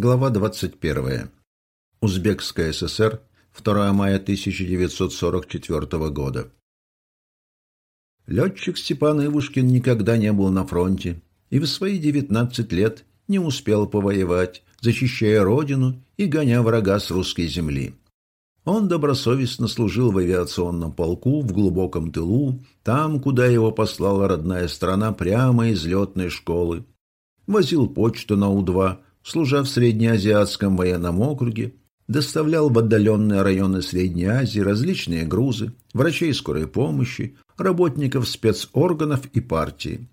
Глава 21. Узбекская ССР. 2 мая 1944 года. Летчик Степан Ивушкин никогда не был на фронте и в свои 19 лет не успел повоевать, защищая родину и гоня врага с русской земли. Он добросовестно служил в авиационном полку в глубоком тылу, там, куда его послала родная страна прямо из летной школы. Возил почту на У-2, служа в Среднеазиатском военном округе, доставлял в отдаленные районы Средней Азии различные грузы, врачей скорой помощи, работников спецорганов и партии.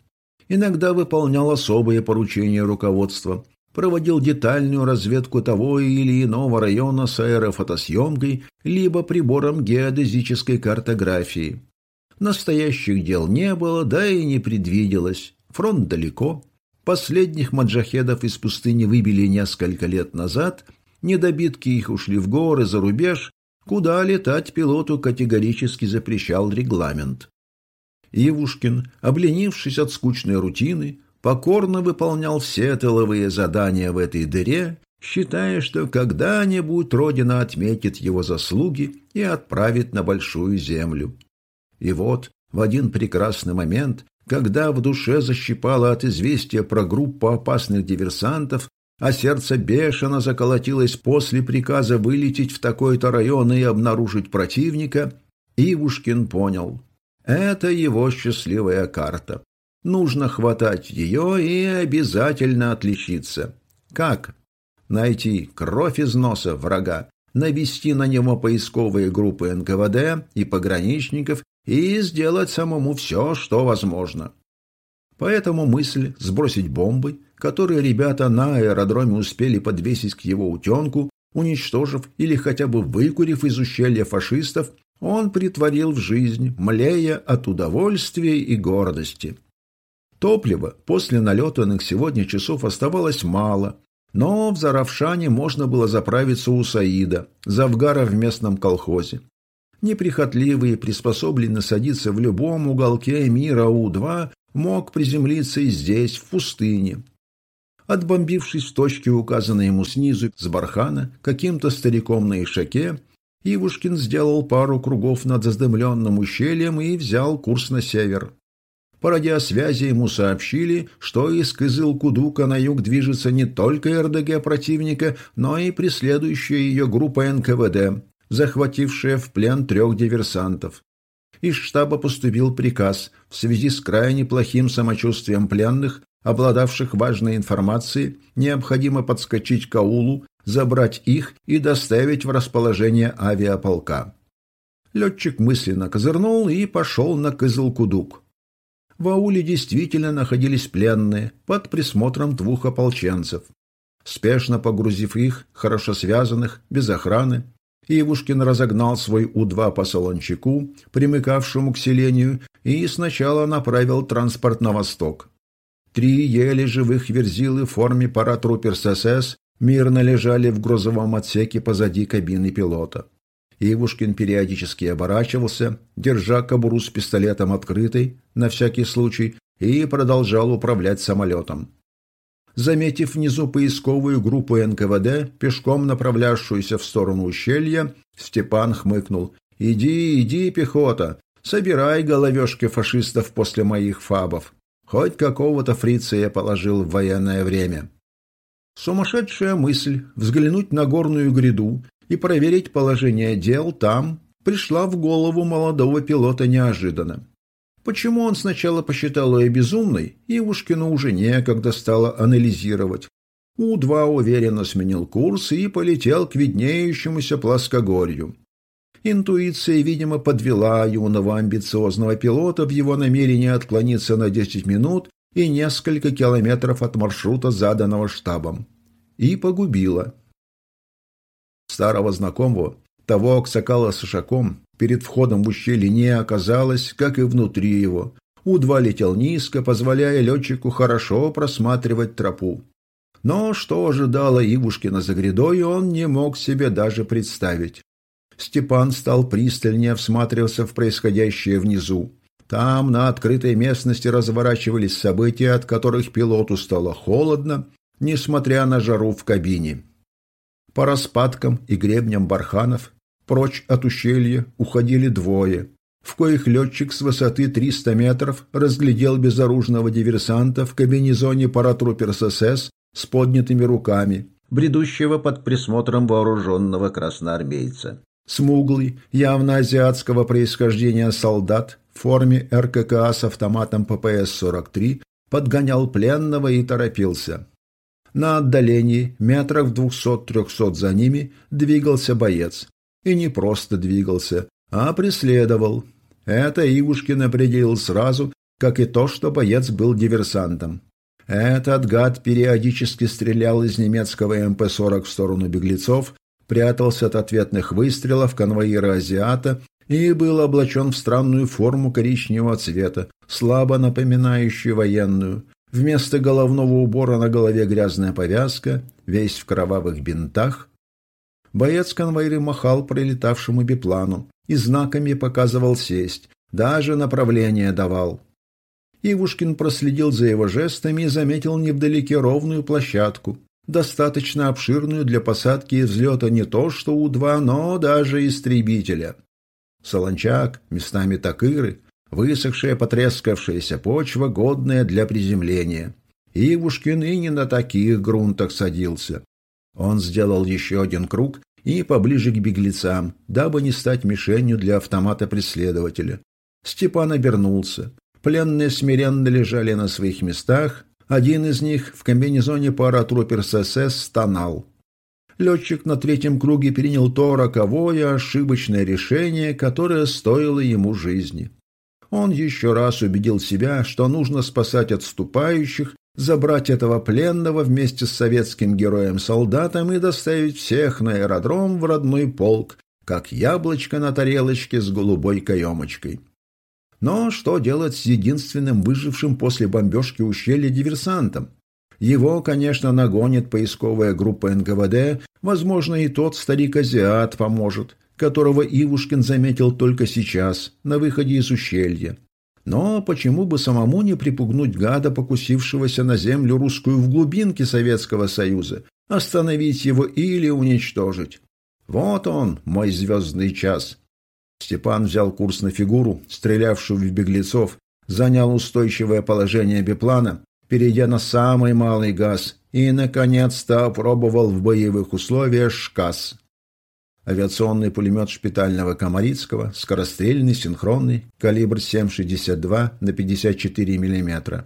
Иногда выполнял особые поручения руководства, проводил детальную разведку того или иного района с аэрофотосъемкой либо прибором геодезической картографии. Настоящих дел не было, да и не предвиделось. Фронт далеко, Последних маджахедов из пустыни выбили несколько лет назад, недобитки их ушли в горы за рубеж, куда летать пилоту категорически запрещал регламент. Ивушкин, обленившись от скучной рутины, покорно выполнял все тыловые задания в этой дыре, считая, что когда-нибудь Родина отметит его заслуги и отправит на большую землю. И вот в один прекрасный момент когда в душе защипало от известия про группу опасных диверсантов, а сердце бешено заколотилось после приказа вылететь в такой-то район и обнаружить противника, Ивушкин понял – это его счастливая карта. Нужно хватать ее и обязательно отличиться. Как? Найти кровь из носа врага, навести на него поисковые группы НКВД и пограничников и сделать самому все, что возможно. Поэтому мысль сбросить бомбы, которые ребята на аэродроме успели подвесить к его утенку, уничтожив или хотя бы выкурив из ущелья фашистов, он притворил в жизнь, млея от удовольствия и гордости. Топлива после налетанных сегодня часов оставалось мало, но в Заравшане можно было заправиться у Саида, завгара в местном колхозе неприхотливый приспособленный садиться в любом уголке мира У-2, мог приземлиться и здесь, в пустыне. Отбомбившись в точке, указанной ему снизу с бархана, каким-то стариком на ишаке, Ивушкин сделал пару кругов над задымленным ущельем и взял курс на север. По радиосвязи ему сообщили, что из Кызыл-Кудука на юг движется не только РДГ противника, но и преследующая ее группа НКВД, захватившая в плен трех диверсантов. Из штаба поступил приказ в связи с крайне плохим самочувствием пленных, обладавших важной информацией, необходимо подскочить к аулу, забрать их и доставить в расположение авиаполка. Летчик мысленно козырнул и пошел на Кызылкудук. В ауле действительно находились пленные под присмотром двух ополченцев. Спешно погрузив их, хорошо связанных, без охраны, Ивушкин разогнал свой У-2 по Солончаку, примыкавшему к селению, и сначала направил транспорт на восток. Три еле живых верзилы в форме паратрупер СС мирно лежали в грузовом отсеке позади кабины пилота. Ивушкин периодически оборачивался, держа кобуру с пистолетом открытой, на всякий случай, и продолжал управлять самолетом. Заметив внизу поисковую группу НКВД, пешком направлявшуюся в сторону ущелья, Степан хмыкнул. «Иди, иди, пехота, собирай головешки фашистов после моих фабов. Хоть какого-то фрица я положил в военное время». Сумасшедшая мысль взглянуть на горную гряду и проверить положение дел там пришла в голову молодого пилота неожиданно. Почему он сначала посчитал ее безумной, Ивушкину уже некогда стало анализировать. У-2 уверенно сменил курс и полетел к виднеющемуся плоскогорью. Интуиция, видимо, подвела юного амбициозного пилота в его намерении отклониться на 10 минут и несколько километров от маршрута, заданного штабом. И погубила. Старого знакомого, того Аксакала с Ишаком, перед входом в ущелье не оказалось, как и внутри его. У-2 летел низко, позволяя летчику хорошо просматривать тропу. Но что ожидало Ивушкина за грядой, он не мог себе даже представить. Степан стал пристальнее всматриваться в происходящее внизу. Там, на открытой местности, разворачивались события, от которых пилоту стало холодно, несмотря на жару в кабине. По распадкам и гребням барханов прочь от ущелья уходили двое, в коих летчик с высоты 300 метров разглядел безоружного диверсанта в кабинезоне паратрупер СС с поднятыми руками, бредущего под присмотром вооруженного красноармейца. Смуглый, явно азиатского происхождения солдат в форме РККА с автоматом ППС-43 подгонял пленного и торопился. На отдалении, метрах в двухсот-трехсот за ними, двигался боец. И не просто двигался, а преследовал. Это Ивушкин определил сразу, как и то, что боец был диверсантом. Этот гад периодически стрелял из немецкого МП-40 в сторону беглецов, прятался от ответных выстрелов конвоира азиата и был облачен в странную форму коричневого цвета, слабо напоминающую военную. Вместо головного убора на голове грязная повязка, весь в кровавых бинтах. Боец конвоира махал прилетавшему биплану и знаками показывал сесть, даже направление давал. Ивушкин проследил за его жестами и заметил невдалеке ровную площадку, достаточно обширную для посадки и взлета не то что У-2, но даже истребителя. Солончак, местами такыры, высохшая потрескавшаяся почва, годная для приземления. Ивушкин и не на таких грунтах садился. Он сделал еще один круг и поближе к беглецам, дабы не стать мишенью для автомата преследователя. Степан обернулся. Пленные смиренно лежали на своих местах, один из них в комбинезоне паратрупер СС стонал. Летчик на третьем круге принял то роковое ошибочное решение, которое стоило ему жизни. Он еще раз убедил себя, что нужно спасать отступающих, забрать этого пленного вместе с советским героем-солдатом и доставить всех на аэродром в родной полк, как яблочко на тарелочке с голубой каемочкой. Но что делать с единственным выжившим после бомбежки ущелья диверсантом? Его, конечно, нагонит поисковая группа НКВД, возможно, и тот старик-азиат поможет, которого Ивушкин заметил только сейчас, на выходе из ущелья. Но почему бы самому не припугнуть гада, покусившегося на землю русскую в глубинке Советского Союза, остановить его или уничтожить? Вот он, мой звездный час. Степан взял курс на фигуру, стрелявшую в беглецов, занял устойчивое положение биплана, перейдя на самый малый газ, и, наконец-то, опробовал в боевых условиях ШКАС. Авиационный пулемет шпитального Комарицкого, скорострельный, синхронный, калибр 7,62 на 54 мм.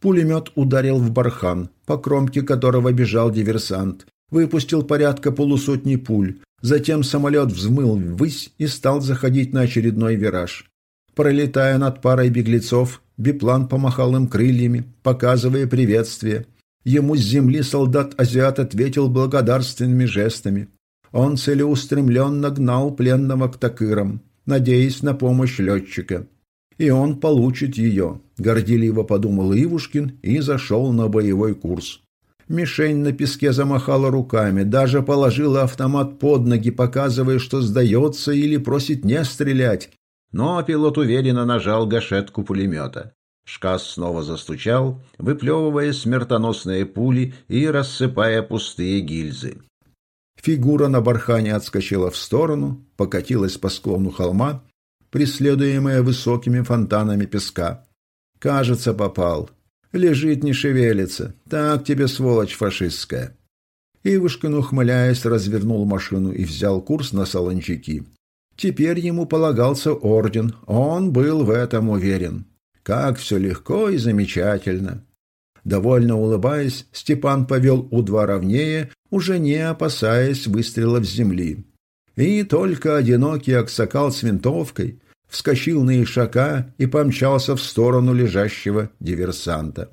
Пулемет ударил в бархан, по кромке которого бежал диверсант, выпустил порядка полусотни пуль, Затем самолет взмыл ввысь и стал заходить на очередной вираж. Пролетая над парой беглецов, биплан помахал им крыльями, показывая приветствие. Ему с земли солдат-азиат ответил благодарственными жестами. Он целеустремленно гнал пленного к такырам, надеясь на помощь летчика. И он получит ее, горделиво подумал Ивушкин и зашел на боевой курс. Мишень на песке замахала руками, даже положила автомат под ноги, показывая, что сдается или просит не стрелять. Но пилот уверенно нажал гашетку пулемета. Шкас снова застучал, выплевывая смертоносные пули и рассыпая пустые гильзы. Фигура на бархане отскочила в сторону, покатилась по склону холма, преследуемая высокими фонтанами песка. Кажется, попал. Лежит, не шевелится. Так тебе, сволочь фашистская. Ивушкин, ухмыляясь, развернул машину и взял курс на Солончаки. Теперь ему полагался орден, он был в этом уверен. Как все легко и замечательно. Довольно улыбаясь, Степан повел У-2 ровнее, уже не опасаясь выстрелов с земли. И только одинокий аксакал с винтовкой вскочил на ишака и помчался в сторону лежащего диверсанта.